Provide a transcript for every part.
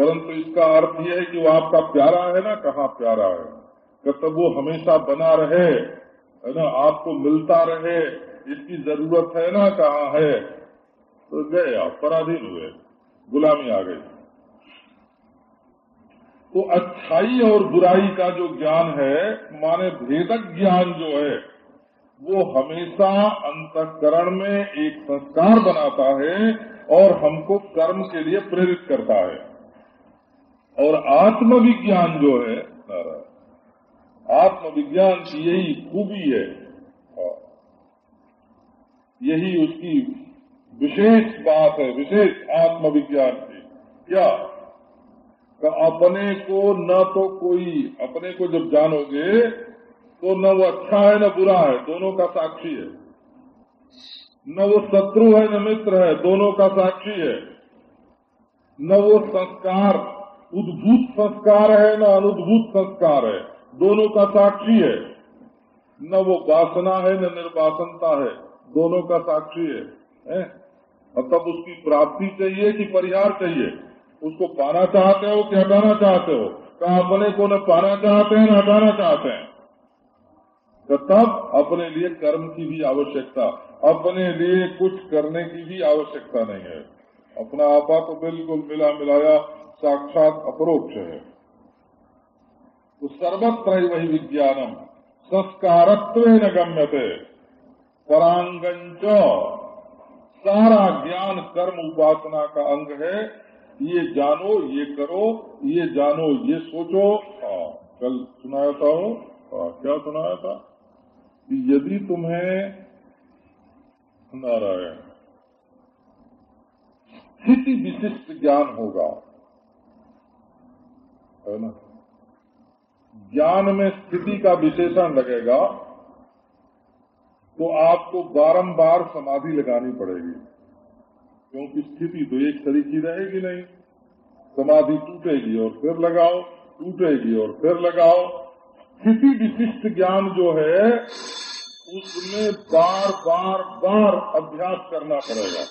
परंतु इसका अर्थ यह है कि वो आपका प्यारा है ना, कहाँ प्यारा है? कि तब वो हमेशा बना रहे, है ना, आपको मिलता रहे, इसकी ज़रूरत है ना, कहाँ है? तो गए आप, पराधीन हुए, गुलामी आ गई। तो अच्छाई और बुराई का जो ज्ञान है, माने भेदक ज्ञान जो है, वो हमेशा अंतकरण में एक संस्कार बनाता है और हमको कर्म के लिए प्रेरित करता है। और आत्मविज्ञान जो है आत्मविज्ञान की यही खूबी है। यही उसकी विशेष बात है, विशेष आत्मविज्ञान की। क्या का अपने को न तो कोई, अपने को जब जानोगे तो न वो अच्छा है, न बुरा है, दोनों का साक्षी है। न वो शत्रु है, न मित्र है, दोनों का साक्षी है। न वो संस्कार उद्भूत संस्कार है न अनुद्भूत संस्कार है? दोनों का साक्षी है। न वो वासना है न निर्वासनता है। दोनों का साक्षी है, है? और तब उसकी प्राप्ति चाहिए कि परिहार चाहिए? उसको पाना चाहते हो कि हटाना चाहते हो? कहा अपने को न पाना चाहते हैं न हटाना चाहते हैं? तो तब अपने लिए कर्म की भी आवश्यकता अपने लिए कुछ करने की भी आवश्यकता नहीं है। अपना आपा तो बिल्कुल मिला मिलाया साक्षात अपरोक्ष है। तो सर्वत्र वही विज्ञानम संस्कारत्व न गम्यते। परांगंच सारा ज्ञान कर्म उपासना का अंग है। ये जानो ये करो ये जानो ये सोचो। आ, कल सुनाया था हाँ, क्या सुनाया था? कि यदि तुम्हें नारायण स्थिति विशिष्ट ज्ञान होगा, है ना? ज्ञान में स्थिति का विशेषण लगेगा तो आपको बारंबार समाधि लगानी पड़ेगी, क्योंकि स्थिति तो एक तरीकी रहेगी नहीं। समाधि टूटेगी और फिर लगाओ, टूटेगी और फिर लगाओ। स्थिति विशिष्ट ज्ञान जो है, उसमें बार बार बार अभ्यास करना पड़ेगा।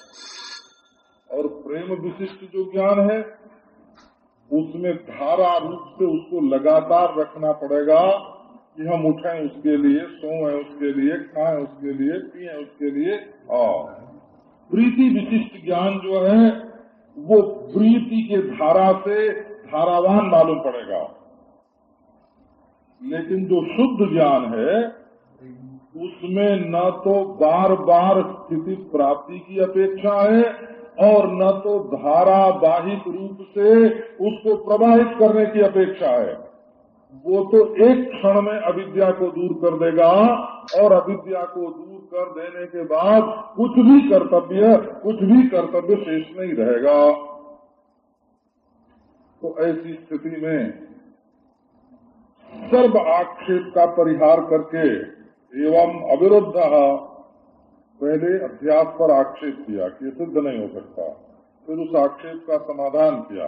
और प्रेम विशिष्ट जो ज्ञान है, उसमें धारा रूप से उसको लगातार रखना पड़ेगा कि हम उठे उसके लिए, सोए उसके लिए, खाएँ उसके लिए, पिए उसके लिए। और प्रीति विशिष्ट ज्ञान जो है, वो प्रीति के धारा से धारावान मालूम पड़ेगा। लेकिन जो शुद्ध ज्ञान है, उसमें न तो बार बार स्थिति प्राप्ति की अपेक्षा है और न तो धारावाहिक रूप से उसको प्रवाहित करने की अपेक्षा है। वो तो एक क्षण में अविद्या को दूर कर देगा और अविद्या को दूर कर देने के बाद कुछ भी कर्तव्य, कुछ भी कर्तव्य शेष नहीं रहेगा। तो ऐसी स्थिति में सर्व आक्षेप का परिहार करके एवं अविरुद्ध पहले अभ्यास पर आक्षेप किया कि सिद्ध नहीं हो सकता। फिर उस आक्षेप का समाधान किया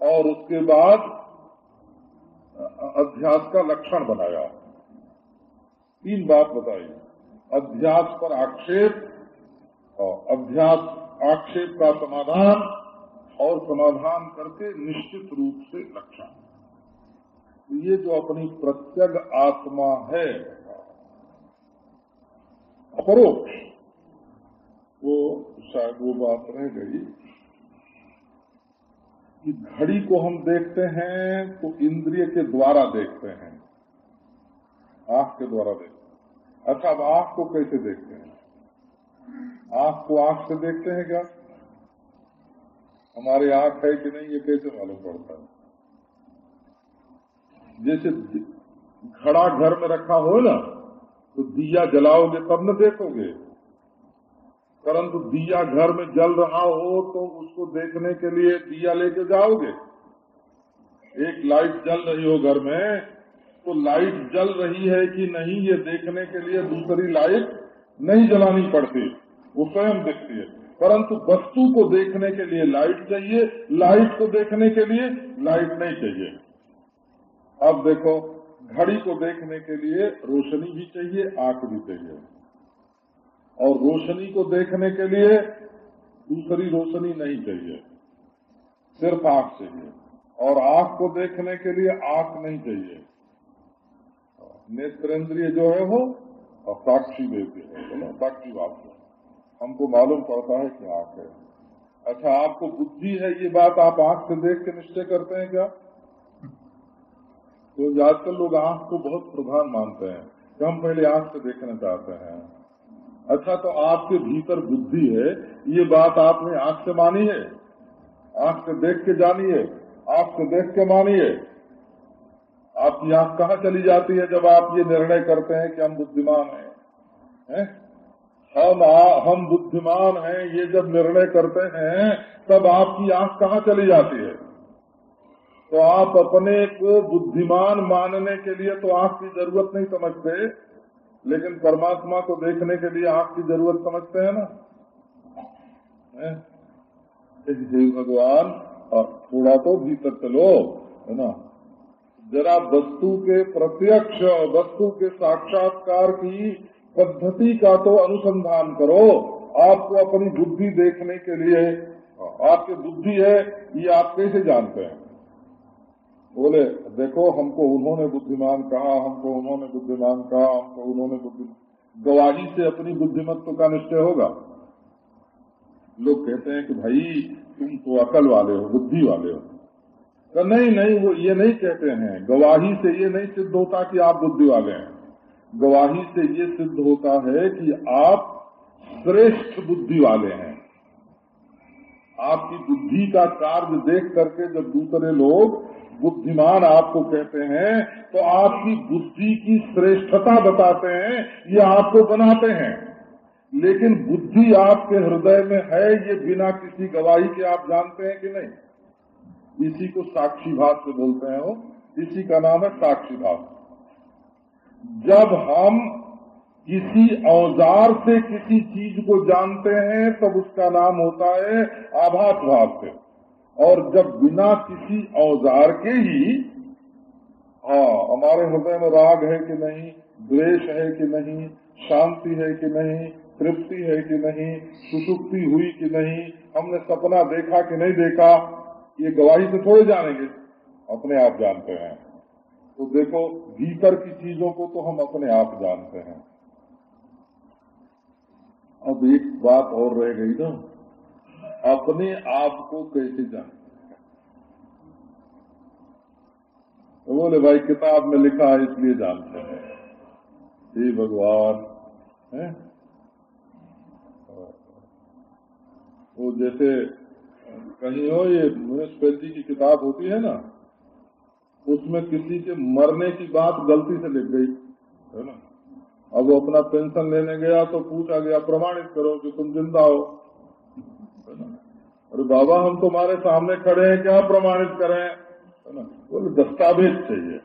और उसके बाद अध्यास का लक्षण बनाया। तीन बात बताई। अध्यास पर आक्षेप और अभ्यास आक्षेप का समाधान और समाधान करके निश्चित रूप से लक्षण। ये जो अपनी प्रत्यग आत्मा है अपरोक्ष। वो शायद वो बात रह गई कि घड़ी को हम देखते हैं तो इंद्रिय के द्वारा देखते हैं। आँख के द्वारा देखते हैं। अच्छा अब आँख को कैसे देखते हैं? आँख को आँख से देखते हैं क्या? हमारे आँख है कि नहीं, ये कैसे मालूम पड़ता है? जैसे घड़ा घर में रखा हो ना तो दिया जलाओगे तब न देखोगे। परंतु दिया घर में जल रहा हो तो उसको देखने के लिए दिया लेके जाओगे। एक लाइट जल रही हो घर में तो लाइट जल रही है कि नहीं ये देखने के लिए दूसरी लाइट नहीं जलानी पड़ती। वो स्वयं देखती है। परंतु वस्तु को देखने के लिए लाइट चाहिए, लाइट को देखने के लिए लाइट नहीं चाहिए। अब देखो घड़ी को देखने के लिए रोशनी भी चाहिए, आँख भी चाहिए। और रोशनी को देखने के लिए दूसरी रोशनी नहीं चाहिए, सिर्फ़ आँख चाहिए। और आँख को देखने के लिए आँख नहीं चाहिए। नेत्रेंद्रिय जो है वो और साक्षी देते हैं ना? साक्षी बात है। हमको मालूम पड़ता है कि आँख है। अच्छा आपको बुद्धि है, ये बात आप आँख से देख के निश्चय करते हैं क्या? तो आजकल लोग आँख को बहुत प्रधान मानते हैं कि हम पहले आँख से देखना चाहते हैं। अच्छा तो आपके भीतर बुद्धि है ये बात आपने आँख से मानी है। आँख से देख के जानिए आँख से देख के मानिए आपकी आँख कहाँ चली जाती है जब आप ये निर्णय करते हैं कि हम बुद्धिमान हैं? है? हम आ, हम बुद्धिमान हैं ये जब निर्णय करते हैं तब आपकी आँख कहाँ चली जाती है? तो आप अपने को बुद्धिमान मानने के लिए तो आँख की ज़रूरत नहीं समझते, लेकिन परमात्मा को देखने के लिए आँख की ज़रूरत समझते हैं ना? भगवान थोड़ा तो भीतर चलो, है ना? जरा वस्तु के प्रत्यक्ष वस्तु के साक्षात्कार की पद्धति का तो अनुसंधान करो। आपको अपनी बुद्धि देखने के लिए, आपकी बुद्धि है, ये आप कैसे जानते हैं? बोले, देखो, हमको उन्होंने बुद्धिमान कहा, हमको उन्होंने बुद्धिमान कहा, हमको उन्होंने बुद्धि गवाही से अपनी बुद्धिमत्व का निश्चय होगा। लोग कहते हैं कि भाई, तुम तो अकल वाले हो, बुद्धि वाले हो। तो नहीं नहीं, वो ये नहीं कहते हैं। गवाही से ये नहीं सिद्ध होता कि आप बुद्धि वाले हैं। गवाही से ये सिद्ध होता है कि आप श्रेष्ठ बुद्धि वाले हैं। आपकी बुद्धि का कार्य देख करके जब दूसरे लोग बुद्धिमान आपको कहते हैं तो आपकी बुद्धि की श्रेष्ठता बताते हैं, ये आपको बनाते हैं। लेकिन बुद्धि आपके हृदय में है, ये बिना किसी गवाही के आप जानते हैं कि नहीं? इसी को साक्षी भाव से बोलते हैं वो। इसी का नाम है साक्षी भाव। जब हम किसी औज़ार से किसी चीज़ को जानते हैं, तब उसका नाम होता है आभास भाव से। और जब बिना किसी औज़ार के ही हाँ हमारे हृदय में राग है कि नहीं, द्वेष है कि नहीं, शांति है कि नहीं, तृप्ति है कि नहीं, सुसुप्ति हुई कि नहीं, हमने सपना देखा कि नहीं देखा, ये गवाही से थोड़े जानेंगे। अपने आप जानते हैं। तो देखो, भीतर की चीज़ों को तो हम अपने आप जानते हैं। अब एक बात और रह गई ना। अपने आप को कैसे जानते तो बोले, भाई, किताब में लिखा है, इसलिए जानते हैं। हे भगवान, है? वो जैसे कहीं हो, ये म्यूनिसपैलिटी की किताब होती है ना, उसमें किसी के मरने की बात गलती से लिख गई, है ना? अब वो अपना पेंशन लेने गया तो पूछा गया, प्रमाणित करो कि तुम ज़िंदा हो। अरे बाबा हम तुम्हारे सामने खड़े हैं, क्या प्रमाणित करें? है ना? बोले दस्तावेज़ चाहिए।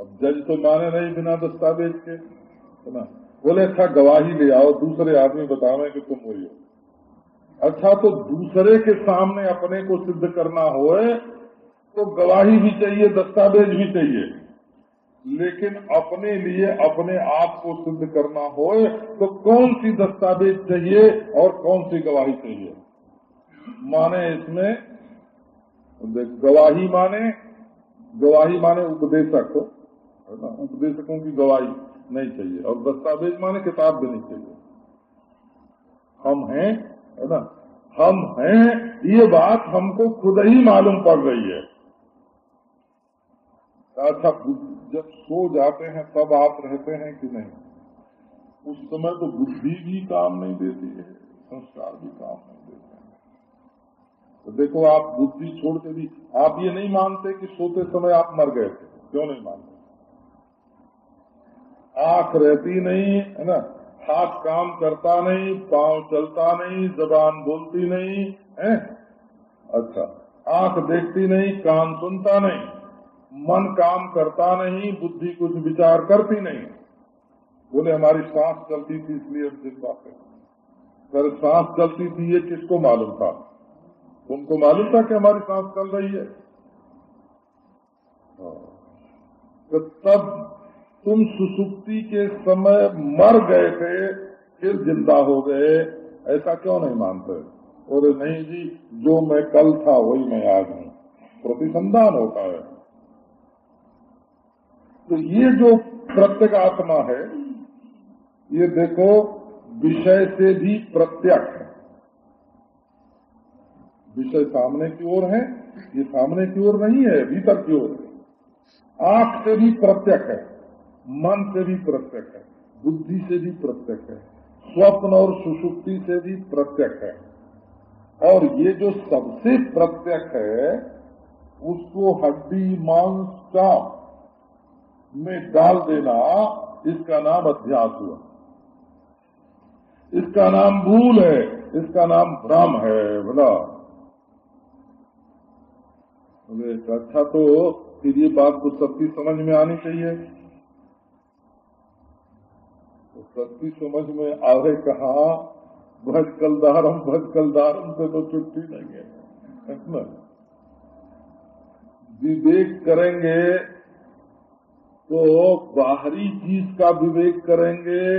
अब जज तो माने नहीं बिना दस्तावेज़ के, है ना? बोले अच्छा गवाही ले आओ, दूसरे आदमी बतावे कि तुम वही हो। अच्छा तो दूसरे के सामने अपने को सिद्ध करना हो तो गवाही भी चाहिए, दस्तावेज़ भी चाहिए। लेकिन अपने लिए अपने आप को सिद्ध करना हो तो कौन सी दस्तावेज़ चाहिए और कौन सी गवाही चाहिए? माने इसमें गवाही माने गवाही माने उपदेशक है ना? उपदेशकों की गवाही नहीं चाहिए, और दस्तावेज़ माने किताब भी नहीं चाहिए। हम हैं, है ना? हम हैं, ये बात हमको खुद ही मालूम पड़ रही है। अच्छा जब सो जाते हैं, तब आप रहते हैं कि नहीं? उस समय तो बुद्धि भी काम नहीं देती है, संस्कार भी काम नहीं देते हैं। तो देखो, आप बुद्धि छोड़ के भी, आप ये नहीं मानते कि सोते समय आप मर गए थे। क्यों नहीं मानते? आँख रहती नहीं, है ना? हाथ काम करता नहीं, पाँव चलता नहीं, जबान बोलती नहीं, है? अच्छा आँख देखती नहीं, कान सुनता नहीं। मन काम करता नहीं, बुद्धि कुछ विचार करती नहीं। बोले, हमारी सांस चलती थी इसलिए हम ज़िंदा सांस चलती थी ये किसको मालूम था? उनको मालूम था कि हमारी सांस चल रही है। हाँ। तो तब तुम सुसुप्ति के समय मर गए थे, फिर ज़िंदा हो गए। ऐसा क्यों नहीं मानते? और नहीं जी, जो मैं कल था, वही मैं आज हूँ। प्रतिसंधान होता है। तो ये जो प्रत्येक आत्मा है, ये देखो विषय से भी प्रत्यक्ष है। विषय सामने की ओर है, ये सामने की ओर नहीं है, भीतर की ओर है। आँख से भी प्रत्यक्ष है, मन से भी प्रत्यक्ष है, बुद्धि से भी प्रत्यक्ष है, स्वप्न और सुषुप्ति से भी प्रत्यक्ष है। और ये जो सबसे प्रत्यक्ष है, उसको हड्डी, मांस, चाप में डाल देना, इसका नाम अध्यास हुआ। इसका नाम भूल है, इसका नाम भ्रम है, बोला। अच्छा तो फिर ये बात तो सबकी समझ में आनी चाहिए। तो सबकी समझ में आवे कहा? भज कलदारम भज कलदारम से तो छुट्टी नहीं है। विवेक करेंगे तो बाहरी चीज़ का विवेक करेंगे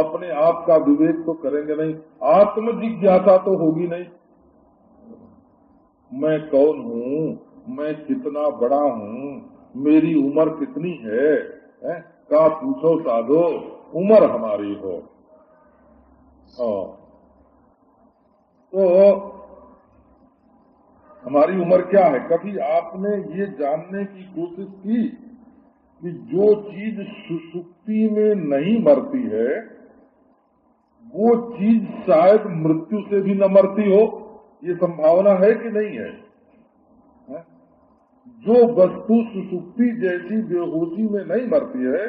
अपने आप का विवेक तो करेंगे नहीं। आत्म जिज्ञासा तो होगी नहीं। मैं कौन हूँ? मैं कितना बड़ा हूँ? मेरी उम्र कितनी है, है? का पूछो साधो उम्र हमारी हो। हाँ। तो हमारी उम्र क्या है? कभी आपने ये जानने की कोशिश की? कि जो चीज़ सुसुप्ति में नहीं मरती है, वो चीज़ शायद मृत्यु से भी न मरती हो, ये संभावना है कि नहीं है? जो वस्तु सुसुप्ति जैसी बेहोशी में नहीं मरती है,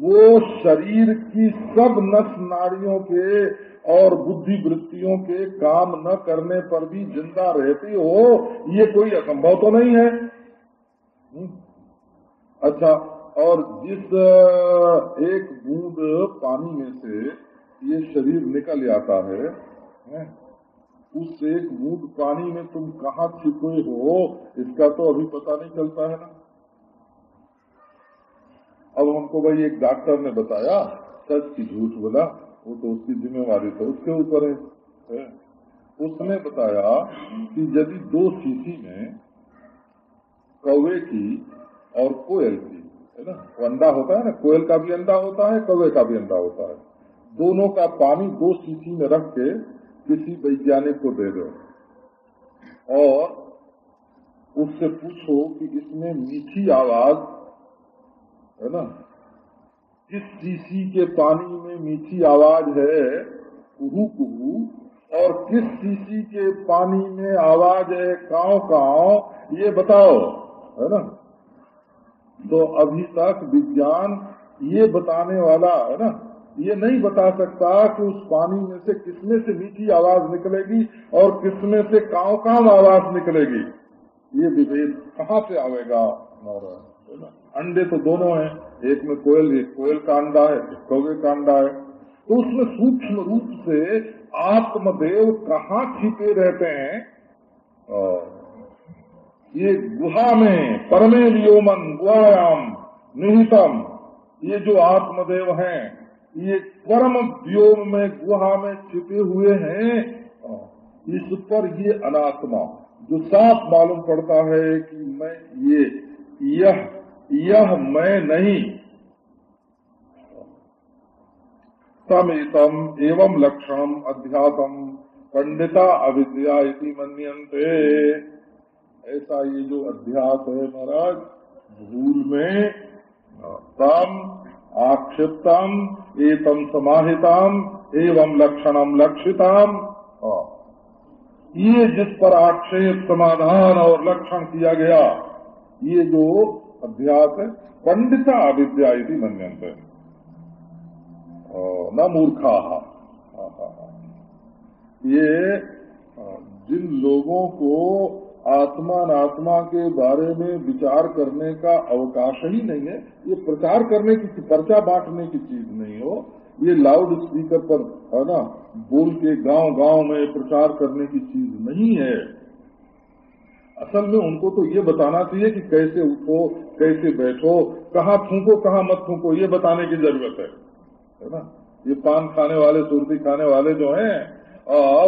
वो शरीर की सब नस नाड़ियों के और बुद्धि वृत्तियों के काम न करने पर भी ज़िंदा रहती हो, ये कोई असंभव तो नहीं है? हम्म। अच्छा और जिस एक बूंद पानी में से ये शरीर निकल जाता है उस एक बूंद पानी में तुम कहाँ छिपे हो इसका तो अभी पता नहीं चलता है ना। अब हमको भाई एक डॉक्टर ने बताया सच की झूठ बोला वो तो उसकी जिम्मेवारी तो उसके ऊपर है, उसने बताया कि यदि दो शीशी में कौवे की और कोयल की है ना? अंडा होता है ना? कोयल का भी अंडा होता है, कौवे का भी अंडा होता है। दोनों का पानी दो शीशी में रख के किसी वैज्ञानिक को दे दो। और उससे पूछो कि इसमें मीठी आवाज़, है ना? किस शीशी के पानी में मीठी आवाज़ है, कुहू कुहू, और किस शीशी के पानी में आवाज़ है, काव काव, ये बताओ, है ना? तो अभी तक विज्ञान ये बताने वाला है ना, ये नहीं बता सकता कि उस पानी में से किसमें से मीठी आवाज़ निकलेगी और किसमें से काव काम आवाज़ निकलेगी। ये विभेद कहाँ से आवेगा? अंडे तो दोनों हैं, एक में कोयल, एक कोयल का अंडा है, एक कौवे का अंडा है। तो उसमें सूक्ष्म रूप से आत्मदेव कहाँ छिपे रहते हैं? ये गुहा में परमे लियोमन गुआयाम निहितम। ये जो आत्मदेव हैं, ये परम व्योम में गुहा में छिपे हुए हैं। इस पर ये अनात्मा, जो साफ़ मालूम पड़ता है कि मैं ये, यह यह मैं नहीं। समेतम एवं लक्षणम अध्यासम पंडिता अविद्या मनते ऐसा ये जो अध्यास है महाराज, भूल में तम, आक्षिप्तम, एतम समाहितम, एवं लक्षणम लक्षिताम ये जिस पर आक्षेप, समाधान और लक्षण किया गया, ये जो अभ्यास है, पंडिता अविद्या मनते न मूर्खा। ये जिन लोगों को आत्मा नात्मा के बारे में विचार करने का अवकाश ही नहीं है। ये प्रचार करने की, पर्चा बांटने की चीज़ नहीं हो। ये लाउड स्पीकर पर, है ना, बोल के गाँव गाँव में प्रचार करने की चीज़ नहीं है। असल में उनको तो ये बताना चाहिए कि कैसे उठो, कैसे बैठो, कहाँ थूको, कहाँ मत थूको, ये बताने की ज़रूरत है। है ना? ये पान खाने वाले सुर्दी खाने वाले जो हैं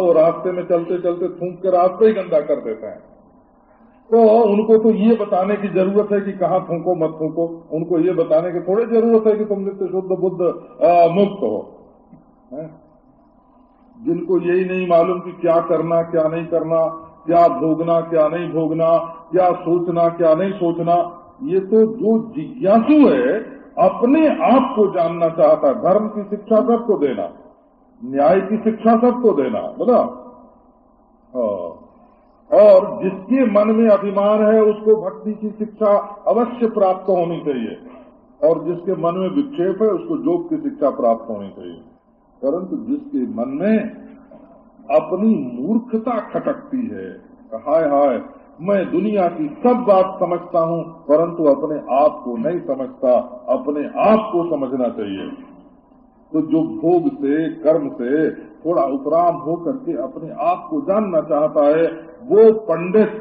वो रास्ते में चलते चलते थूक के रास्ते ही गंदा कर देते हैं। तो उनको तो ये बताने की ज़रूरत है कि कहाँ थूको मत फूको उनको ये बताने की थोड़ी ज़रूरत है कि तुम नित्य शुद्ध, बुद्ध मुक्त हो? जिनको यही नहीं मालूम कि क्या करना, क्या नहीं करना, क्या भोगना, क्या नहीं भोगना, क्या सोचना, क्या नहीं सोचना, ये तो जो जिज्ञासु है, अपने आप को जानना चाहता धर्म की शिक्षा सबको देना, न्याय की शिक्षा सबको देना बोला हाँ। और जिसके मन में अभिमान है, उसको भक्ति की शिक्षा अवश्य प्राप्त होनी चाहिए। और जिसके मन में विक्षेप है, उसको योग की शिक्षा प्राप्त होनी चाहिए। परंतु जिसके मन में अपनी मूर्खता खटकती है, हाय हाय, मैं दुनिया की सब बात समझता हूँ, परंतु अपने आप को नहीं समझता, अपने आप को समझना चाहिए। तो जो भोग से, कर्म से थोड़ा उपराम हो करके अपने आप को जानना चाहता है वो पंडित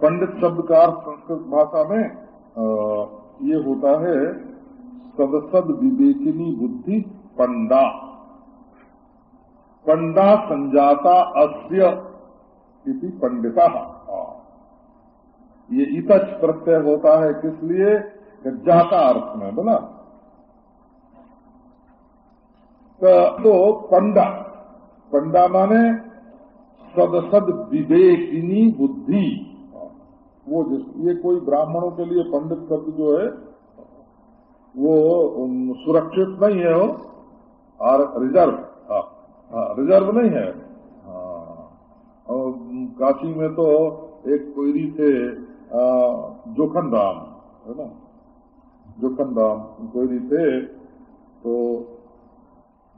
पंडित शब्द का अर्थ संस्कृत भाषा में आ, ये होता है सदसद विवेकिनी बुद्धि पंडा। पंडा संजाता अस्य इति पंडिता। ये इतच प्रत्यय होता है किस लिए? जाता अर्थ में बोला। तो पंडा पंडा माने सदसद विवेकिनी बुद्धि। वो जिस ये कोई ब्राह्मणों के लिए पंडित शब्द जो है वो सुरक्षित नहीं है वो। और रिज़र्व हाँ, हाँ रिज़र्व नहीं है। हाँ, काशी में तो एक कोयरी थे जोखन राम है ना? जोखन राम कोयरी थे तो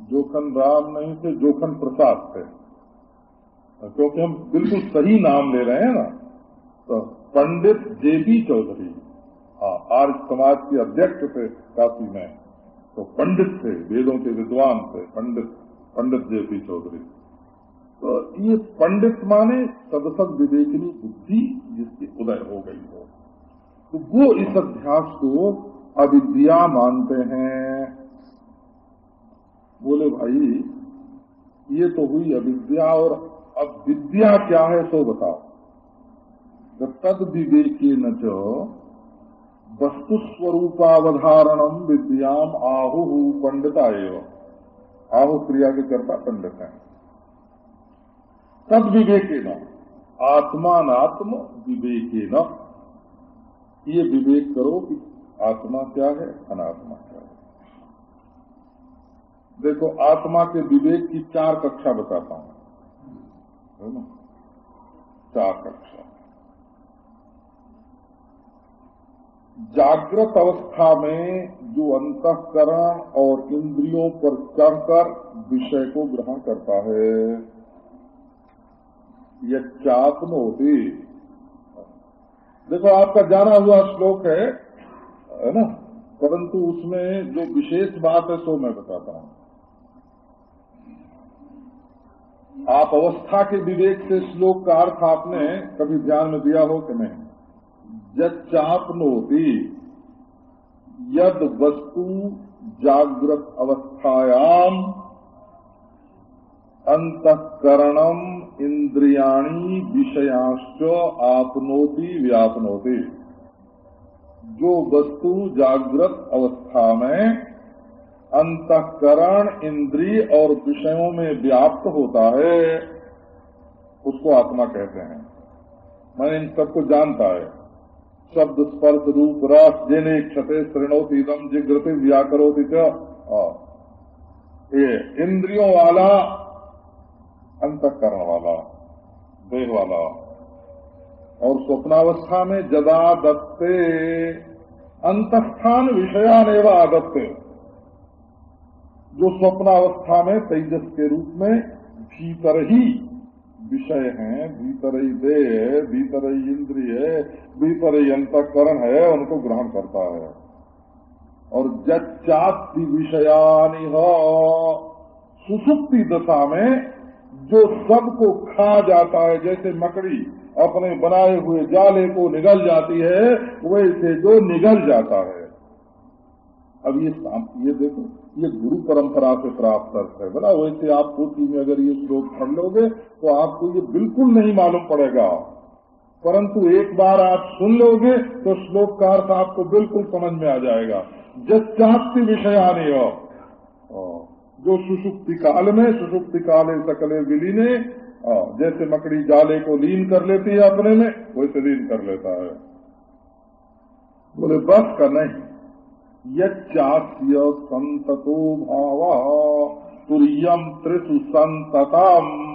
जोखन राम नहीं थे, जोखन प्रसाद थे। क्योंकि हम बिल्कुल सही नाम ले रहे हैं ना तो पंडित जेपी चौधरी हाँ आर्य समाज के अध्यक्ष थे काशी में तो पंडित थे, वेदों के विद्वान थे पंडित पंडित जेपी चौधरी। तो ये पंडित माने सदसद विवेकनी बुद्धि जिसकी उदय हो गई हो। तो वो इस अध्यास को अविद्या मानते हैं। बोले, भाई, ये तो हुई अविद्या और अब विद्या क्या है सो बताओ। तो तद विवेकी न वस्तु स्वरूपावधारणम विद्याम आहु पंडिता एवं। आहु क्रिया के कर्ता पंडित है। तद विवेके न आत्मात्म विवेके न। ये विवेक करो कि आत्मा क्या है, अनात्मा क्या है। देखो, आत्मा के विवेक की चार कक्षा बताता हूँ। है ना? चार कक्षा। जागृत अवस्था में जो अंतकरण और इंद्रियों पर चढ़कर विषय को ग्रहण करता है यह चात्म होती देखो, आपका जाना हुआ श्लोक है है ना? परंतु उसमें जो विशेष बात है, सो मैं बताता हूँ। आप अवस्था के विवेक से श्लोक का अर्थ आपने कभी ध्यान में दिया हो कि नहीं? यच्चापनोति यद वस्तु जागृत अवस्थायाम अंतकरणम इंद्रियाणी विषयांश आपनोति, व्यापनोति। जो वस्तु जागृत अवस्था में अंतकरण इंद्रिय और विषयों में व्याप्त होता है, उसको आत्मा कहते हैं। मैं इन सबको जानता है। शब्द, स्पर्श, रूप, रस जेने क्षते श्रेणोती दम जिग्रति, व्याकरोती ये इंद्रियों वाला, अंतकरण वाला, देह वाला। और स्वप्नावस्था में जदा दत्ते अंतस्थान विषयान एवं आदत्ते जो स्वप्नावस्था में तेजस के रूप में भीतर ही विषय हैं, भीतर ही देह है, भीतर ही इंद्रिय भीतर ही अंतकरण है, उनको ग्रहण करता है। और जच्चाति विषयानि सुसुप्ति दशा में जो सबको खा जाता है, जैसे मकड़ी अपने बनाए हुए जाले को निगल जाती है, वैसे जो निगल जाता है। अब ये ये देखो, ये गुरु परंपरा से प्राप्त अर्थ है। बोला, वैसे आप पोथी में अगर ये श्लोक पढ़ लोगे तो आपको ये बिल्कुल नहीं मालूम पड़ेगा। परंतु एक बार आप सुन लोगे तो श्लोक का अर्थ आपको बिल्कुल समझ में आ जाएगा। जस्ती विषय आने जो सुसुप्ति काल में, सुसुप्ति काले सकले विलीने जैसे मकड़ी जाले को लीन कर लेती है अपने में, वैसे लीन कर लेता है। बोले, बस का नहीं। यच्चास्य भाव तुरियम त्रिशु संततम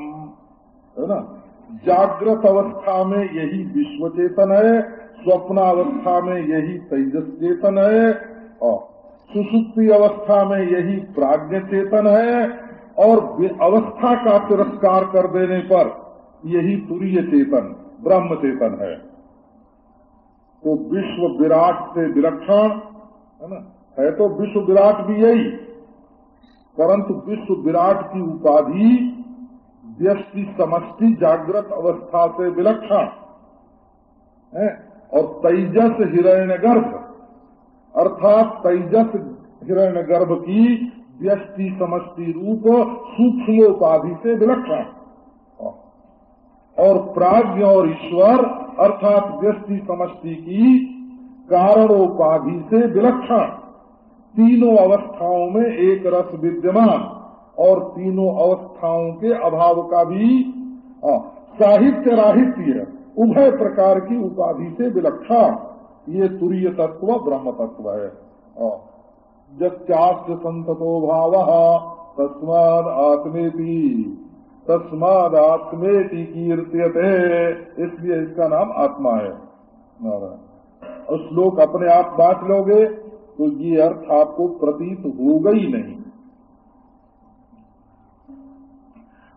है ना? जागृत अवस्था में यही विश्व चेतन है, स्वप्नावस्था में यही तेजस चेतन है, और सुसुप्ति अवस्था में यही प्राज्ञ चेतन है, और अवस्था का तिरस्कार कर देने पर यही तुरीय चेतन ब्रह्म चेतन है। तो विश्व विराट से विलक्षण है ना? है तो विश्व विराट भी यही। परंतु विश्व विराट की उपाधि व्यक्ति समष्टि जागृत अवस्था से विलक्षण है और तेजस हिरण्य गर्भ अर्थात तेजस हिरण्य गर्भ की व्यष्टि समष्टि रूप सूक्ष्मोपाधि से विलक्षण और प्राज्ञ और ईश्वर, अर्थात व्यष्टि समष्टि की कारणोपाधि से विलक्षण। तीनों अवस्थाओं में एक रस विद्यमान और तीनों अवस्थाओं के अभाव का भी साहित्य राहित्य उभय प्रकार की उपाधि से विलक्षण। ये तुरीय तत्व, ब्रह्म तत्व है। जत्यास्य संतो भाव, तस्माद आत्मेति तस्माद आत्मेति कीर्त्यते, इसलिए इसका नाम आत्मा है। और श्लोक अपने आप बांट लोगे तो ये अर्थ आपको प्रतीत होगा ही नहीं।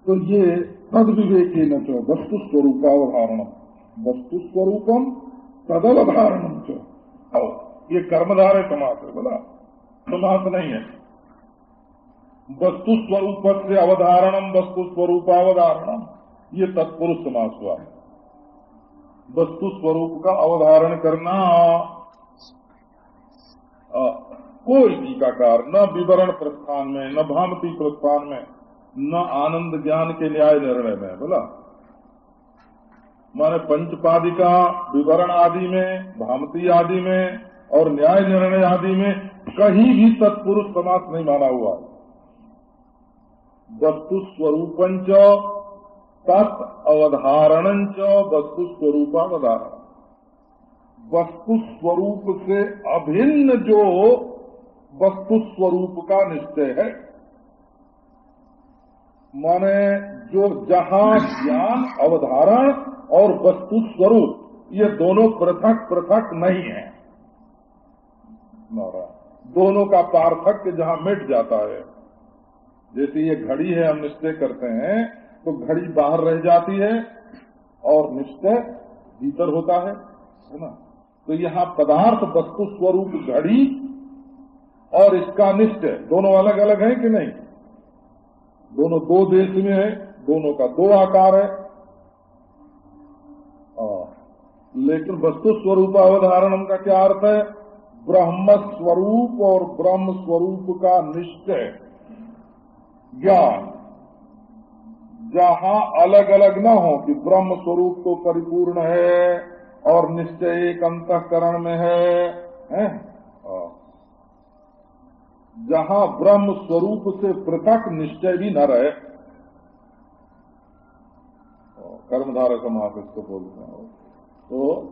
तो ये तद विवेके न चो वस्तु स्वरूपावधारण वस्तु स्वरूपम तदवधारणम चो ये कर्मधारय समास है बोला। समास नहीं है। वस्तु स्वरूप से अवधारणम वस्तु स्वरूपावधारणम ये तत्पुरुष समास हुआ। है वस्तु स्वरूप का अवधारण करना। कोई टीकाकार न विवरण प्रस्थान में, न भामती प्रस्थान में, न आनंद ज्ञान के न्याय निर्णय में, बोला। माने पंचपादिका विवरण आदि में भामती आदि में, और न्याय निर्णय आदि में कहीं भी तत्पुरुष समास नहीं माना हुआ वस्तु स्वरूपंच तत् अवधारण वस्तु स्वरूपावधारण वस्तु स्वरूप से अभिन्न जो वस्तु स्वरूप का निश्चय है, माने जो जहाँ ज्ञान, अवधारण और वस्तु स्वरूप ये दोनों पृथक पृथक नहीं है। दोनों का पार्थक्य जहाँ मिट जाता है, जैसे ये घड़ी है, हम निश्चय करते हैं तो घड़ी बाहर रह जाती है और निश्चय भीतर होता है है ना? तो यहाँ पदार्थ वस्तु स्वरूप घड़ी और इसका निश्चय दोनों अलग अलग है कि नहीं? दोनों दो देश में है दोनों का दो आकार है। आ, लेकिन वस्तु स्वरूप अवधारण का क्या अर्थ है? ब्रह्म स्वरूप और ब्रह्म स्वरूप का निश्चय ज्ञान। जहाँ अलग अलग न हो कि ब्रह्म स्वरूप तो परिपूर्ण है और निश्चय एक अंतकरण में है, है? जहाँ ब्रह्म स्वरूप से पृथक निश्चय भी न रहे। कर्मधारा समास इसको बोलते हैं। तो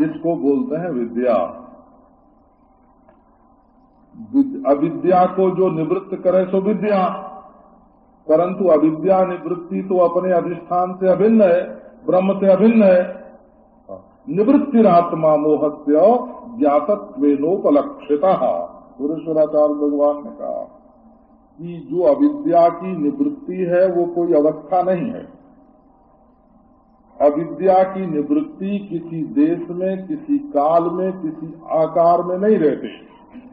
इसको बोलते हैं विद्या। अविद्या को जो निवृत्त करे सो विद्या। परंतु अविद्या निवृत्ति तो अपने अधिष्ठान से अभिन्न है, ब्रह्म से अभिन्न है। निवृत्ति निवृत्तिरात्मा मोहस्य ज्ञातत्वेनोपलक्षिता। सुरेश्वराचार्य भगवान ने कहा कि जो अविद्या की निवृत्ति है, वो कोई अवस्था नहीं है। अविद्या की निवृत्ति किसी देश में, किसी काल में, किसी आकार में नहीं रहती।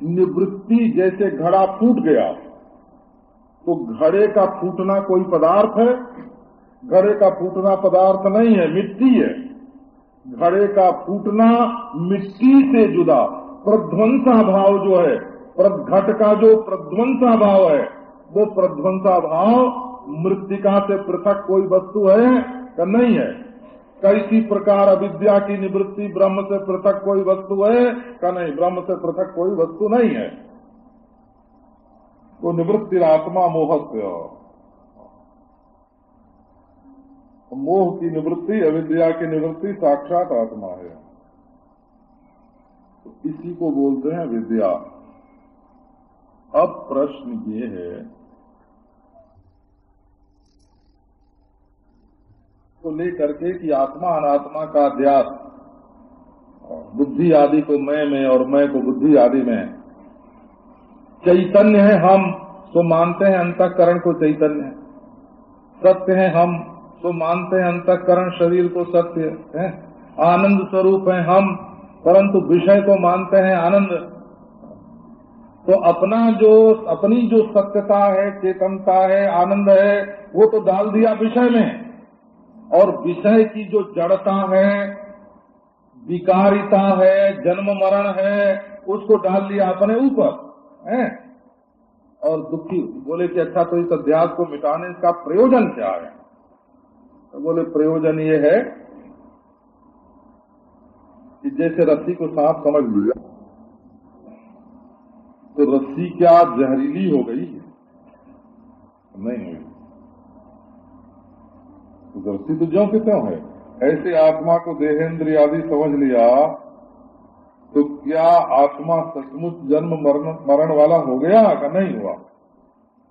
निवृत्ति जैसे घड़ा फूट गया। तो घड़े का फूटना कोई पदार्थ है? घड़े का फूटना पदार्थ नहीं है, मिट्टी है। घड़े का फूटना मिट्टी से जुदा, प्रध्वंसा भाव जो है घट का जो प्रध्वंसा भाव है, वो प्रध्वंसा भाव मृतिका से पृथक कोई वस्तु है या नहीं है? कैसी प्रकार अविद्या की निवृत्ति ब्रह्म से पृथक कोई वस्तु है का नहीं? ब्रह्म से पृथक कोई वस्तु नहीं है। तो निवृत्ति आत्मा मोह से मोह की निवृत्ति, अविद्या की निवृत्ति साक्षात आत्मा है। तो इसी को बोलते हैं विद्या। अब प्रश्न ये है को लेकर के कि आत्मा अनात्मा का अध्यास, बुद्धि आदि को मैं में और मैं को बुद्धि आदि में चैतन्य है हम तो मानते हैं अंतकरण को चैतन्य सत्य है हम तो मानते हैं अंतकरण शरीर को सत्य है। आनंद स्वरूप है हम, परंतु विषय को मानते हैं आनंद। तो अपना जो, अपनी जो सत्यता है, चेतनता है, आनंद है, वो तो डाल दिया विषय में और विषय की जो जड़ता है, विकारिता है, जन्म मरण है, उसको डाल लिया अपने ऊपर। है। और दुखी बोले कि अच्छा तो इस अध्यास को मिटाने का प्रयोजन क्या है? तो बोले, प्रयोजन ये है कि जैसे रस्सी को साफ़ समझ लिया तो रस्सी क्या जहरीली हो गई नहीं हुई। दृष्टि तो ज्यो की त्यों है। ऐसे आत्मा को देहेंद्र आदि समझ लिया तो क्या आत्मा सचमुच जन्म, मरण मरण वाला हो गया का नहीं हुआ?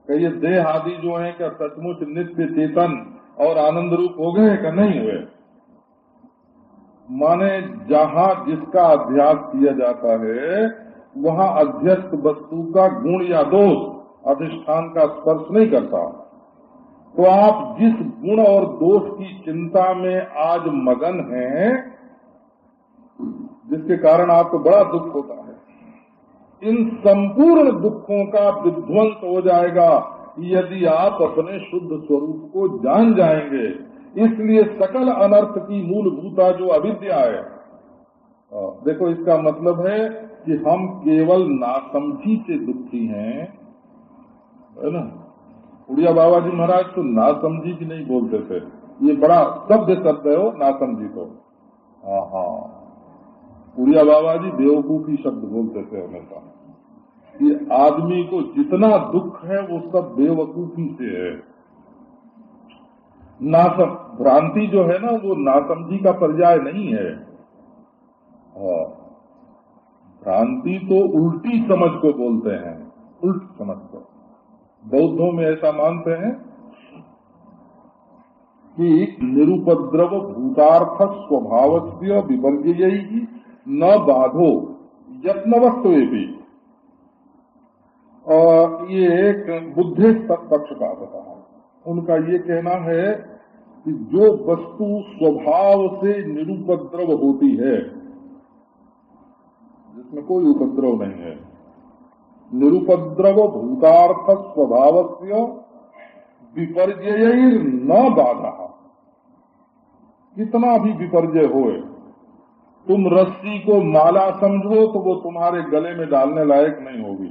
कहिए देह आदि जो है क्या सचमुच नित्य चेतन और आनंद रूप हो गए का नहीं हुए? माने जहाँ जिसका अध्यास किया जाता है, वहाँ अध्यस्त वस्तु का गुण या दोष अधिष्ठान का स्पर्श नहीं करता। तो आप जिस गुण और दोष की चिंता में आज मगन हैं जिसके कारण आपको बड़ा दुख होता है। इन संपूर्ण दुखों का विध्वंस हो जाएगा यदि आप अपने शुद्ध स्वरूप को जान जाएँगे। इसलिए सकल अनर्थ की मूलभूता जो अविद्या है। देखो, इसका मतलब है कि हम केवल नासमझी से दुखी हैं, है ना? उड़िया बाबा जी महाराज तो ना समझी भी नहीं बोलते थे। ये बड़ा शब्द शब्द है ना समझी तो। हाँ हाँ। उड़िया बाबा जी बेवकूफ़ी शब्द बोलते थे हमेशा। कि आदमी को जितना दुख है, वो सब बेवकूफ़ी से है। नासम भ्रांति जो है ना, वो नासमझी का पर्याय नहीं है। हाँ। भ्रांति तो उल्टी समझ को बोलते हैं। उल्ट समझ को। बौद्धों में ऐसा मानते हैं कि निरुपद्रव भूतार्थ स्वभाव से विपर्य न बाधो यत्नवस्तु भी ये एक का है। उनका ये कहना है कि जो वस्तु स्वभाव से निरुपद्रव होती है, जिसमें कोई उपद्रव नहीं है, निरुपद्रव भूतार्थ स्वभाव से विपर्य न बाधा। कितना भी विपर्य होए तुम रस्सी को माला समझो तो वो तुम्हारे गले में डालने लायक नहीं होगी।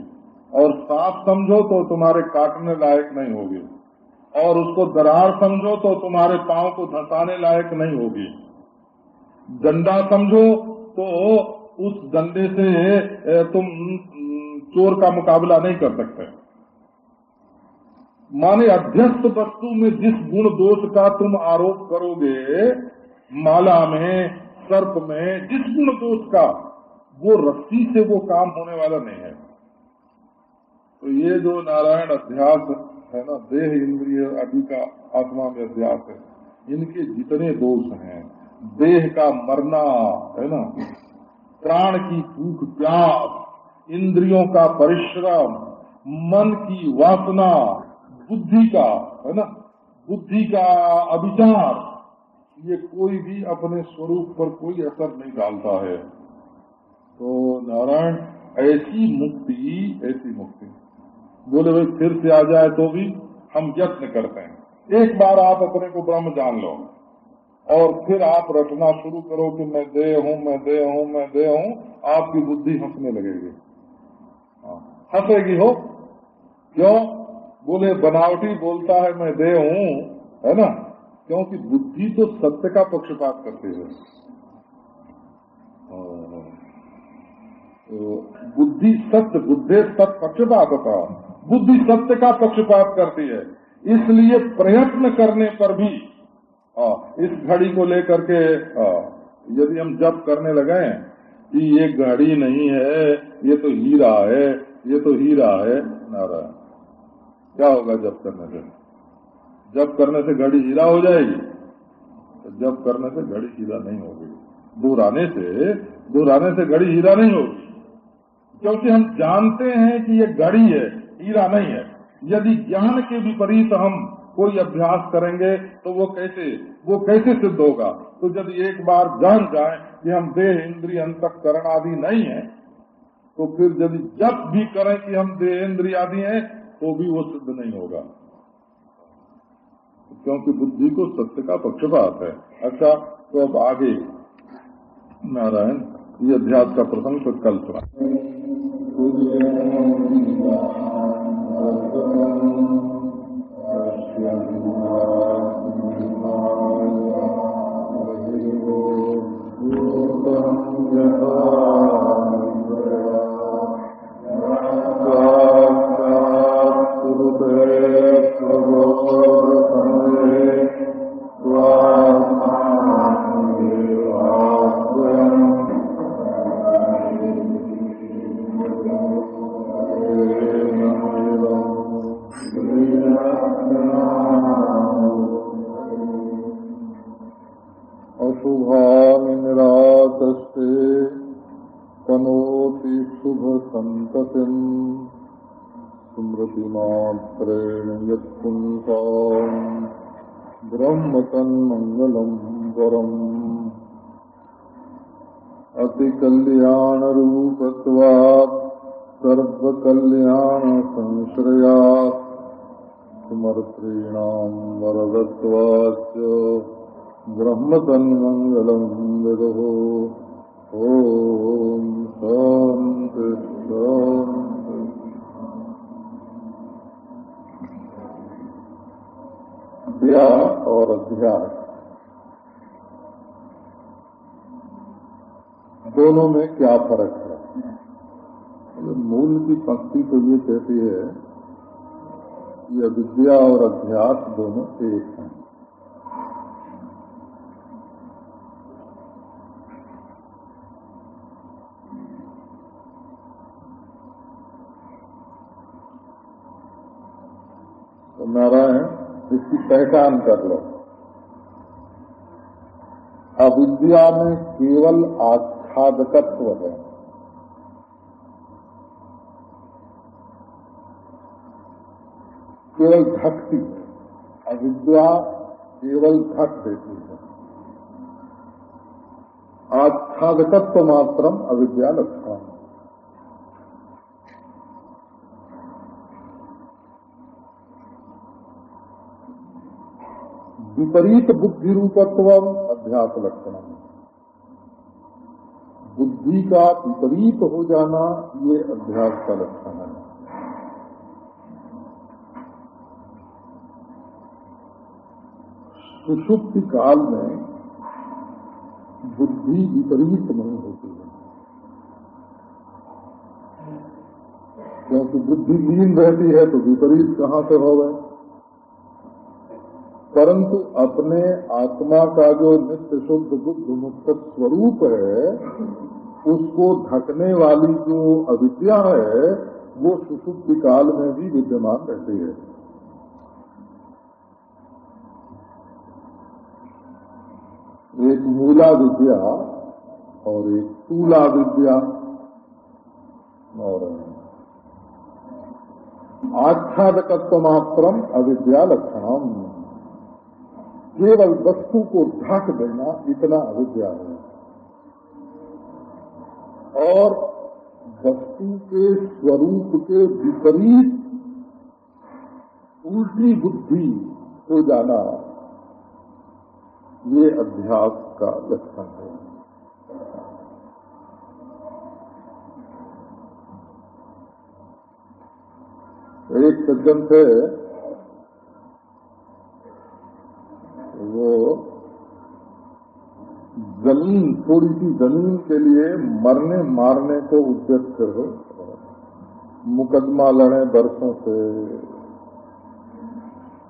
और सांप समझो तो तुम्हारे काटने लायक नहीं होगी। और उसको दरार समझो तो तुम्हारे पाँव को धसाने लायक नहीं होगी। डंडा समझो तो उस डंडे से तुम चोर का मुकाबला नहीं कर सकते। माने अध्यस्त वस्तु में जिस गुण दोष का तुम आरोप करोगे, माला में सर्प में जिस गुण दोष का, वो रस्सी से वो काम होने वाला नहीं है। तो ये जो नारायण अध्यास है ना, देह इंद्रिय आदि का आत्मा में अध्यास है, इनके जितने दोष हैं, देह का मरना, है ना, प्राण की भूख, प्यास, इंद्रियों का परिश्रम, मन की वासना, बुद्धि का, है ना, बुद्धि का अभिचार ये कोई भी अपने स्वरूप पर कोई असर नहीं डालता है। तो नारायण ऐसी मुक्ति ऐसी मुक्ति। बोले भाई फिर से आ जाए तो भी हम यत्न करते हैं। एक बार आप अपने को ब्रह्म जान लो और फिर आप रटना शुरू करो कि मैं दे हूँ मैं दे हूँ मैं दे हूँ। आपकी बुद्धि हंसने लगेगी। हाँ, हंसेगी हो? क्यों? बोले बनावटी बोलता है मैं दे हूँ। है ना? क्योंकि बुद्धि तो सत्य का पक्षपात करती है। तो बुद्धि सत्य बुद्धि सत्य पक्षपात होता बुद्धि सत्य का पक्षपात करती है। इसलिए प्रयत्न करने पर भी आ, इस घड़ी को लेकर के यदि हम जप करने लगे कि ये घड़ी नहीं है ये तो हीरा है ये तो हीरा है नारायण। क्या होगा जब करने से? जप करने से घड़ी हीरा हो जाएगी तो जब करने से घड़ी हीरा नहीं होगी। दोहराने से दोहराने से घड़ी हीरा नहीं होगी। क्योंकि हम जानते हैं कि ये घड़ी है हीरा नहीं है। यदि ज्ञान के विपरीत हम कोई अभ्यास करेंगे तो वो कैसे वो कैसे सिद्ध होगा? तो यदि एक बार जान जाए कि हम देह इंद्रिय अंतकरण आदि नहीं है तो फिर यदि जब भी करें कि हम देह इंद्रिय आदि हैं तो भी वो सिद्ध नहीं होगा। क्योंकि बुद्धि को सत्य का पक्षपात है। अच्छा तो अब आगे। नारायण, ये अध्यास का प्रसंग तो कल सुना। कल्याणरूपत्वात् सर्वकल्याणसंश्रयात्। समर्थॄणाम् वरदत्वाच्च ब्रह्मतन्मङ्गलम् विदुः। ॐ और अध्यास दोनों में क्या फ़र्क है? मूल की पंक्ति तो ये कहती है कि अविद्या और अध्यास दोनों एक हैं। नारायण, इसकी पहचान कर लो। अविद्या में केवल आच्छादकत्व है। केवल भक्ति अविद्या केवल धक देती है। आच्छादकत्व मात्रम अविद्या लक्षण विपरीत बुद्धि रूपत्व अध्यास लक्षण बुद्धि का विपरीत हो जाना ये अभ्यास का लक्षण है सुषुप्ति काल में बुद्धि विपरीत नहीं होती है। क्योंकि बुद्धि लीन रहती है तो विपरीत कहाँ से हो गए परंतु अपने आत्मा का जो नित्य शुद्ध बुद्ध मुक्त स्वरूप है, उसको ढकने वाली जो अविद्या है, वो सुसुप्ति काल में भी विद्यमान रहती है। एक मूला विद्या और एक तूला विद्या और आच्छादकत्व मात्रम अविद्या लक्षणम। केवल वस्तु को ढक देना इतना अविद्या है। और वस्तु के स्वरूप के विपरीत उल्टी बुद्धि हो जाना, ये अध्यास का लक्षण है। एक सज्जन थे वो ज़मीन, थोड़ी सी ज़मीन के लिए मरने मारने को उद्यत करो मुकदमा लड़े बरसों से,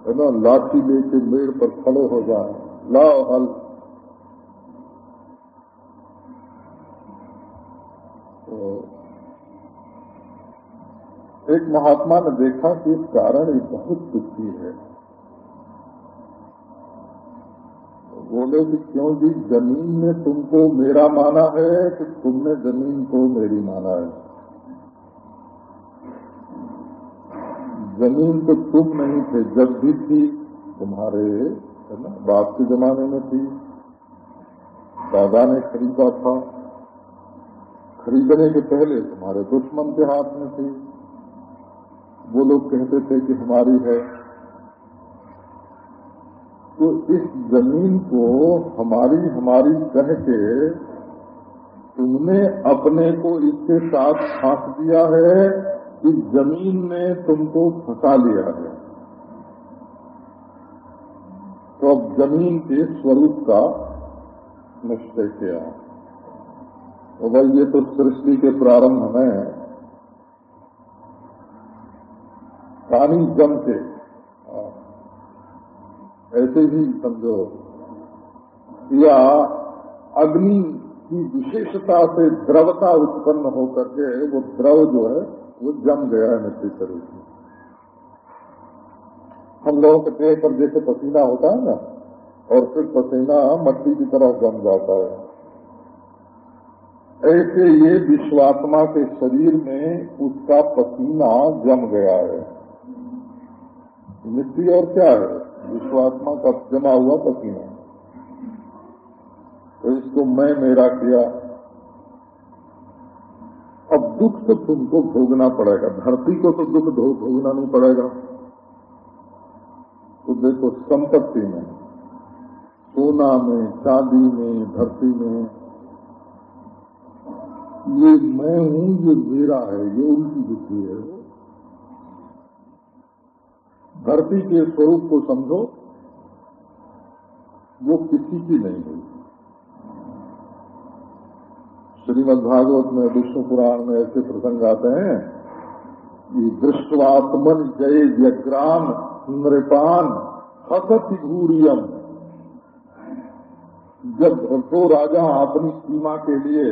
है ना, लाठी लेके मेड़ पर खड़े हो जाए। लाओ हल। तो एक महात्मा ने देखा कि इस कारण ये बहुत दुखी है। बोले कि क्यों जी, ज़मीन ने तुमको मेरा माना है कि तुमने ज़मीन को मेरी माना है? ज़मीन तो तुम नहीं थे, जब भी थी, तुम्हारे, है ना बाप के जमाने में थी। दादा ने खरीदा था। खरीदने के पहले तुम्हारे दुश्मन के हाथ में थी। वो लोग कहते थे कि हमारी है। तो इस ज़मीन को हमारी हमारी कह के तुमने अपने को इसके साथ फांस दिया है कि ज़मीन ने तुमको फंसा लिया है। तो अब ज़मीन के स्वरूप का निश्चय किया। तो भाई, ये तो सृष्टि के प्रारंभ में पानी जम के ऐसे ही। समझो या अग्नि की विशेषता से द्रवता उत्पन्न होकर के वो द्रव जो है, वो जम गया है मिट्टी शरीर में। हम लोगों के देह पर जैसे पसीना होता है ना, और फिर पसीना मट्टी की तरह जम जाता है। ऐसे ये विश्वात्मा के शरीर में उसका पसीना जम गया है। मिट्टी और क्या है? विश्वात्मा का जमा हुआ पसीना तो इसको मैं मेरा किया। अब दुख तो तुमको भोगना पड़ेगा। धरती को तो दुख भोगना नहीं पड़ेगा। तो देखो, संपत्ति में, सोना में, चांदी में, धरती में, ये मैं हूँ, ये मेरा है, ये उनकी बुद्धि है। धरती के स्वरूप को समझो, वो किसी की नहीं हुई। श्रीमद भागवत में, विष्णु पुराण में ऐसे प्रसंग आते हैं कि दृष्टवात्मन जय व्यग्राम नृपान हसति भूरियम। जब दो राजा अपनी सीमा के लिए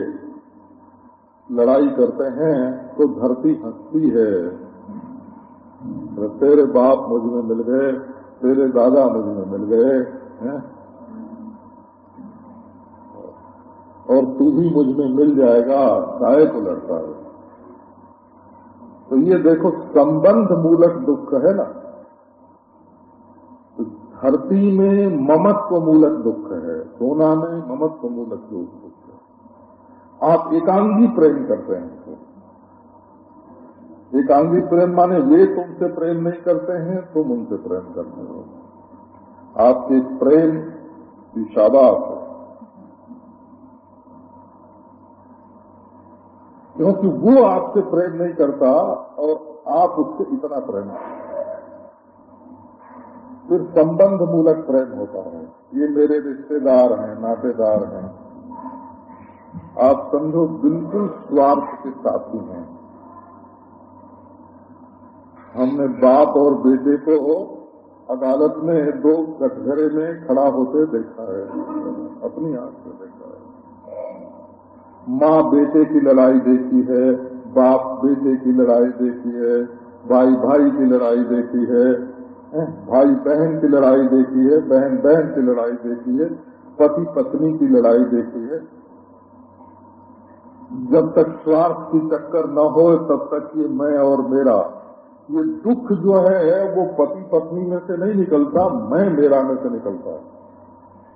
लड़ाई करते हैं तो धरती हंसती है। तेरे बाप मुझमें मिल गए, तेरे दादा मुझमें मिल गए और तू भी मुझमें मिल जाएगा, चाहे तो लड़ता है तो ये देखो, संबंध मूलक दुख है ना? धरती में ममत्व मूलक दुख है, सोना में ममत्व मूलक दुख है। आप एकांगी प्रेम करते हैं एकांगी प्रेम माने वे तुमसे प्रेम नहीं करते हैं, तुम उनसे प्रेम करते हो। आपके प्रेम की शाबाश है। क्योंकि वो आपसे प्रेम नहीं करता और आप उससे इतना प्रेम फिर संबंध मूलक प्रेम होता है। ये मेरे रिश्तेदार हैं, नातेदार हैं। आप समझो, बिल्कुल स्वार्थ के साथी हैं। हमने बाप और बेटे को अदालत में दो कटघरे में खड़ा होते देखा है, अपनी आँख से देखा है। माँ बेटे की लड़ाई देखी है, बाप बेटे की लड़ाई देखी है, भाई भाई की लड़ाई देखी है भाई बहन की लड़ाई देखी है, बहन बहन की लड़ाई देखी है, पति पत्नी की लड़ाई देखी है। जब तक स्वार्थ की चक्कर न हो, तब तक ये मैं और मेरा ये दुख जो है वो पति पत्नी में से नहीं निकलता मैं मेरा में से निकलता है।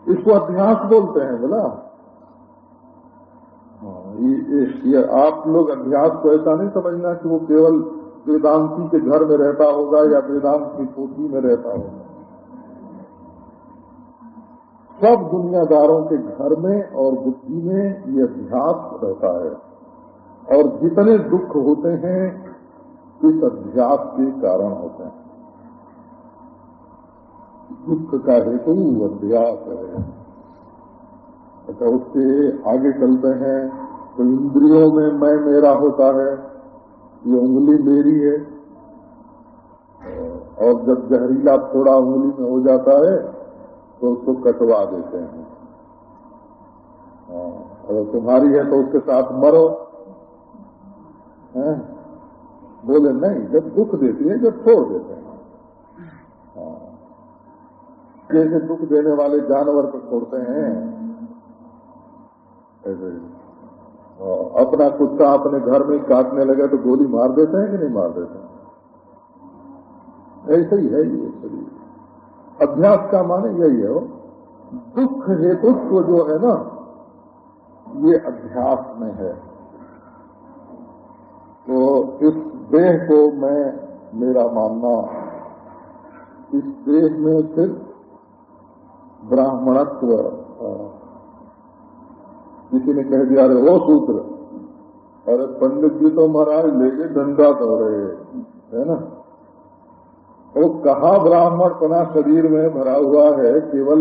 इसको अध्यास बोलते हैं बोला। ये, ये आप लोग अध्यास को ऐसा नहीं समझना कि वो केवल वेदांति के घर में रहता होगा या वेदांत की पोथी में रहता होगा। सब दुनियादारों के घर में और बुद्धि में ये अध्यास रहता है। और जितने दुख होते हैं इस अध्यास के कारण होते हैं। दुख का हेतु अध्यास है। अच्छा उसके आगे चलते हैं तो इंद्रियों में मैं मेरा होता है ये उंगली मेरी है। और जब जहरीला थोड़ा उंगली में हो जाता है तो उसको कटवा देते हैं। हाँ, अगर तुम्हारी है तो उसके साथ मरो। है? बोले नहीं जब दुख देती है जब छोड़ देते हैं। हाँ। जैसे दुख देने वाले जानवर को छोड़ते हैं। ऐसे हाँ, अपना कुत्ता अपने घर में काटने लगे तो गोली मार देते हैं कि नहीं मार देते हैं? ऐसे ही है ये शरीर। अभ्यास का माने यही है वो। दुख हेतुत्व जो है ना ये अभ्यास में है। तो इस देह को मैं, मेरा मानना, इस देह में सिर्फ़ ब्राह्मणत्व किसी ने कह दिया, अरे वो सूत्र, अरे पंडित जी तो महाराज लेके डंडा दो रहे है ना? वो कहा ब्राह्मण पना शरीर में भरा हुआ है, केवल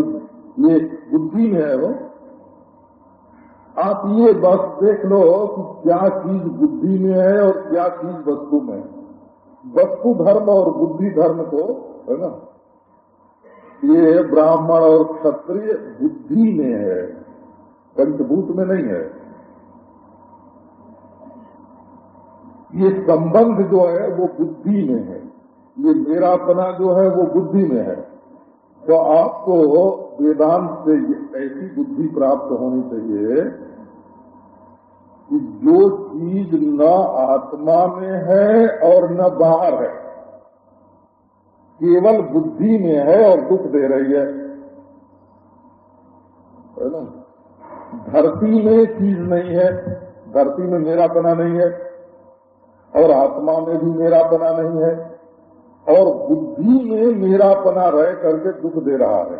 ये बुद्धि में है वो? आप ये बस देख लो कि क्या चीज़ बुद्धि में है और क्या चीज़ वस्तु में वस्तु धर्म और बुद्धि धर्म को, है ना? ये ब्राह्मण और क्षत्रिय बुद्धि में है पंचभूत में नहीं है। ये संबंध जो है वो बुद्धि में है। ये मेरापना जो है वो बुद्धि में है। तो आपको वेदांत से ऐसी बुद्धि प्राप्त होनी चाहिए कि जो चीज़ न आत्मा में है और न बाहर है, केवल बुद्धि में है और दुख दे रही है। है ना? धरती में चीज़ नहीं है, धरती में मेरापना नहीं है, और आत्मा में भी मेरापना नहीं है। और बुद्धि में मेरापना रह करके दुख दे रहा है।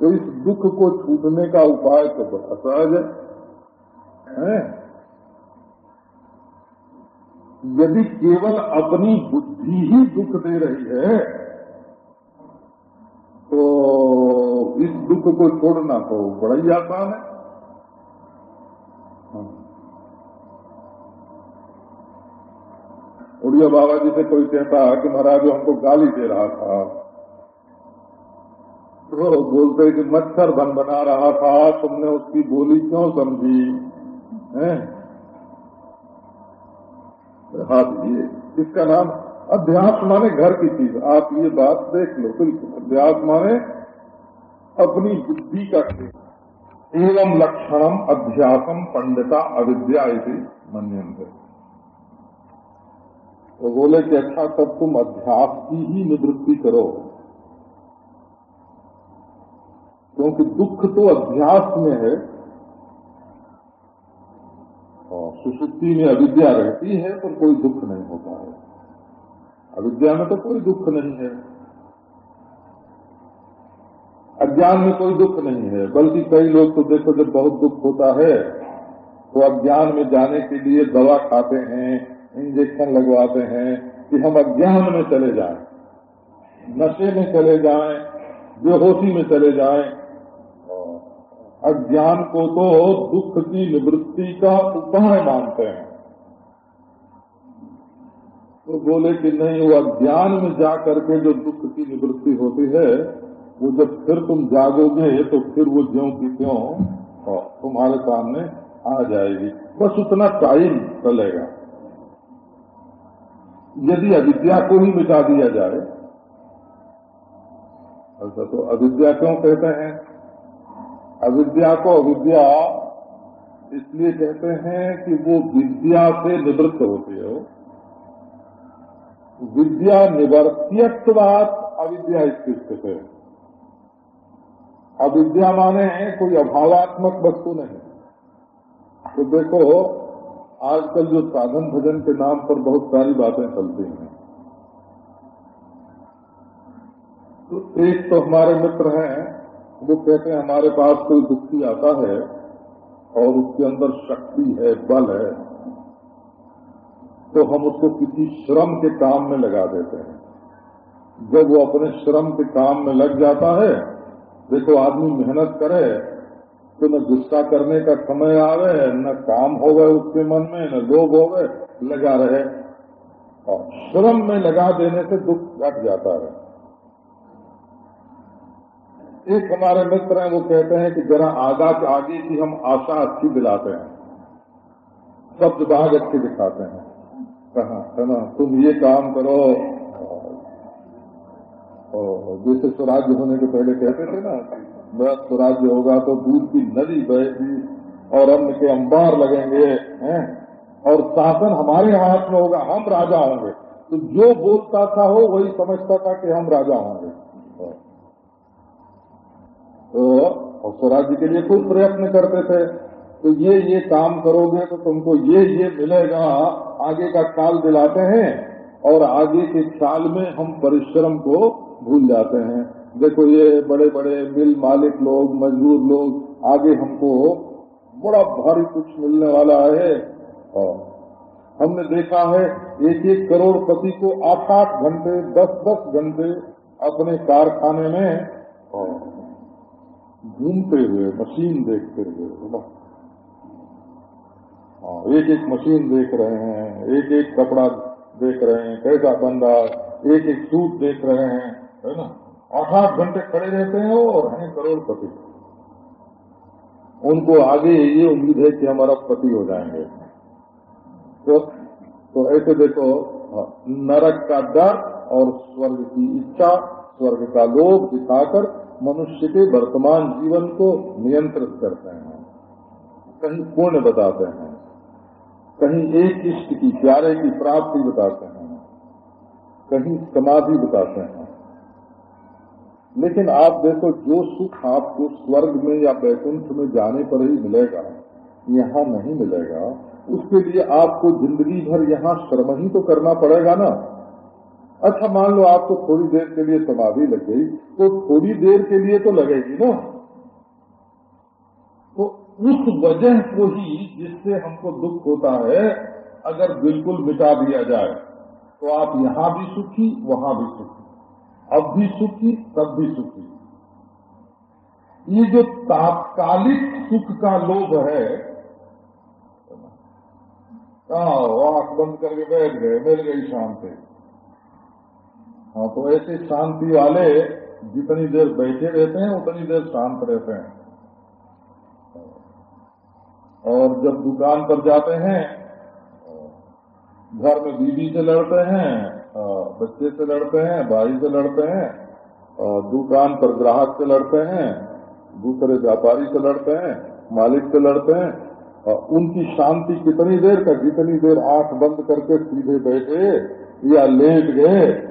तो इस दुख को छूटने का उपाय तो बड़ा सहज है। यदि केवल अपनी बुद्धि ही दुख दे रही है तो इस दुख को छोड़ना तो बड़ा ही आसान है। उड़िया बाबा जी से कोई कहता कि महाराज हमको गाली दे रहा था। तो बोलते कि मच्छर बन बना रहा था, तुमने उसकी बोली क्यों समझी? है? हाँ ये इसका नाम अध्यास माने घर की चीज़। आप ये बात देख लो, बिल्कुल। अध्यास माने अपनी बुद्धि का एवं लक्षणम अध्यासम पंडिता अविद्या मन्यंत तो बोले कि अच्छा तब तुम अध्यास की ही निवृत्ति करो। क्योंकि दुख तो अध्यास में है और सुसुप्ति में अविद्या रहती है पर कोई दुख नहीं होता है। अविद्या में तो कोई दुख नहीं है। अज्ञान में कोई दुख नहीं है, बल्कि कई लोग तो देखो जब बहुत दुख होता है तो अज्ञान में जाने के लिए दवा खाते हैं इंजेक्शन लगवाते हैं कि हम अज्ञान में चले जाएँ, नशे में चले जाएँ, बेहोशी में चले जाएँ। अज्ञान को तो दुख की निवृत्ति का उपाय मानते हैं। तो बोले कि नहीं वो अज्ञान में जा करके जो दुख की निवृत्ति होती है वो जब फिर तुम जागोगे तो फिर वो ज्यो की त्यों तुम्हारे सामने आ जाएगी। बस उतना टाइम चलेगा। यदि अविद्या को ही मिटा दिया जाए, ऐसा तो अविद्या क्यों कहते हैं? अविद्या को अविद्या इसलिए कहते हैं कि वो विद्या से निवृत्त होती है। विद्या निवर्त्यत्वात अविद्या स्थित है। अविद्या माने कोई अभावात्मक वस्तु नहीं। तो देखो आजकल जो साधन भजन के नाम पर बहुत सारी बातें चलती हैं। तो एक तो हमारे मित्र हैं, वो कहते हैं, हमारे पास कोई दुखी आता है और उसके अंदर शक्ति है, बल है तो हम उसको किसी श्रम के काम में लगा देते हैं। जब वो अपने श्रम के काम में लग जाता है देखो आदमी मेहनत करे तो न गुस्सा करने का समय आवे, न काम हो गए उसके मन में, न लोभ हो गए लगा रहे। और श्रम में लगा देने से दुख घट जाता है। एक हमारे मित्र हैं, वो कहते हैं कि जरा आगा के आगे की हम आशा अच्छी दिलाते हैं। शब्द बाग अच्छे दिखाते हैं। कहा है ना तुम ये काम करो। जैसे स्वराज्य होने के पहले कहते थे ना बस स्वराज्य होगा तो दूध की नदी बहेगी और अन्न के अंबार लगेंगे, हैं? और शासन हमारे हाथ में होगा, हम राजा होंगे। तो जो बोलता था हो, वही समझता था कि हम राजा होंगे। तो स्वराज्य के लिए खूब प्रयत्न करते थे तो ये ये काम करोगे तो तुमको ये ये मिलेगा, आगे का काल दिलाते हैं, और आगे के काल में हम परिश्रम को भूल जाते हैं। देखो ये बड़े बड़े मिल मालिक लोग, मजदूर लोग, आगे हमको बड़ा भारी कुछ मिलने वाला है। और हमने देखा है एक एक करोड़पति को आठ आठ घंटे दस दस घंटे अपने कारखाने में घूमते हुए, मशीन देखते हुए एक एक मशीन देख रहे हैं एक एक कपड़ा देख रहे हैं, कैसा रहा एक एक सूट देख रहे हैं, है ना? आठ आठ घंटे खड़े रहते हैं और हैं करोड़पति। उनको आगे ये उम्मीद है कि हम अरबपति हो जाएँगे। तो तो ऐसे देखो, नरक का डर और स्वर्ग की इच्छा, स्वर्ग का लोभ दिखाकर मनुष्य के वर्तमान जीवन को नियंत्रित करते हैं। कहीं पुण्य बताते हैं। कहीं एक इष्ट की, प्यारे की प्राप्ति बताते हैं। कहीं समाधि बताते हैं। लेकिन आप देखो, जो सुख आपको स्वर्ग में या बैकुंठ में जाने पर ही मिलेगा, यहाँ नहीं मिलेगा। उसके लिए आपको ज़िंदगी भर यहाँ श्रम ही तो करना पड़ेगा ना। अच्छा मान लो आपको थोड़ी देर के लिए समाधि लग गई तो थोड़ी देर के लिए तो लगेगी ना। तो उस वजह को ही जिससे हमको दुख होता है, अगर बिल्कुल मिटा दिया जाए तो आप यहाँ भी सुखी, वहाँ भी सुखी। अब भी सुखी, तब भी सुखी। ये जो तात्कालिक सुख का लोभ है आँख बंद करके बैठ गए मिल गई शांति हाँ तो ऐसे शांति वाले जितनी देर बैठे रहते हैं, उतनी देर शांत रहते हैं। और जब दुकान पर जाते हैं, घर में बीवी से लड़ते हैं बच्चे से लड़ते हैं भाई से लड़ते हैं दुकान पर ग्राहक से लड़ते हैं, दूसरे व्यापारी से लड़ते हैं, मालिक से लड़ते हैं उनकी शांति कितनी देर तक, जितनी देर आँख बंद करके सीधे बैठे या लेट गए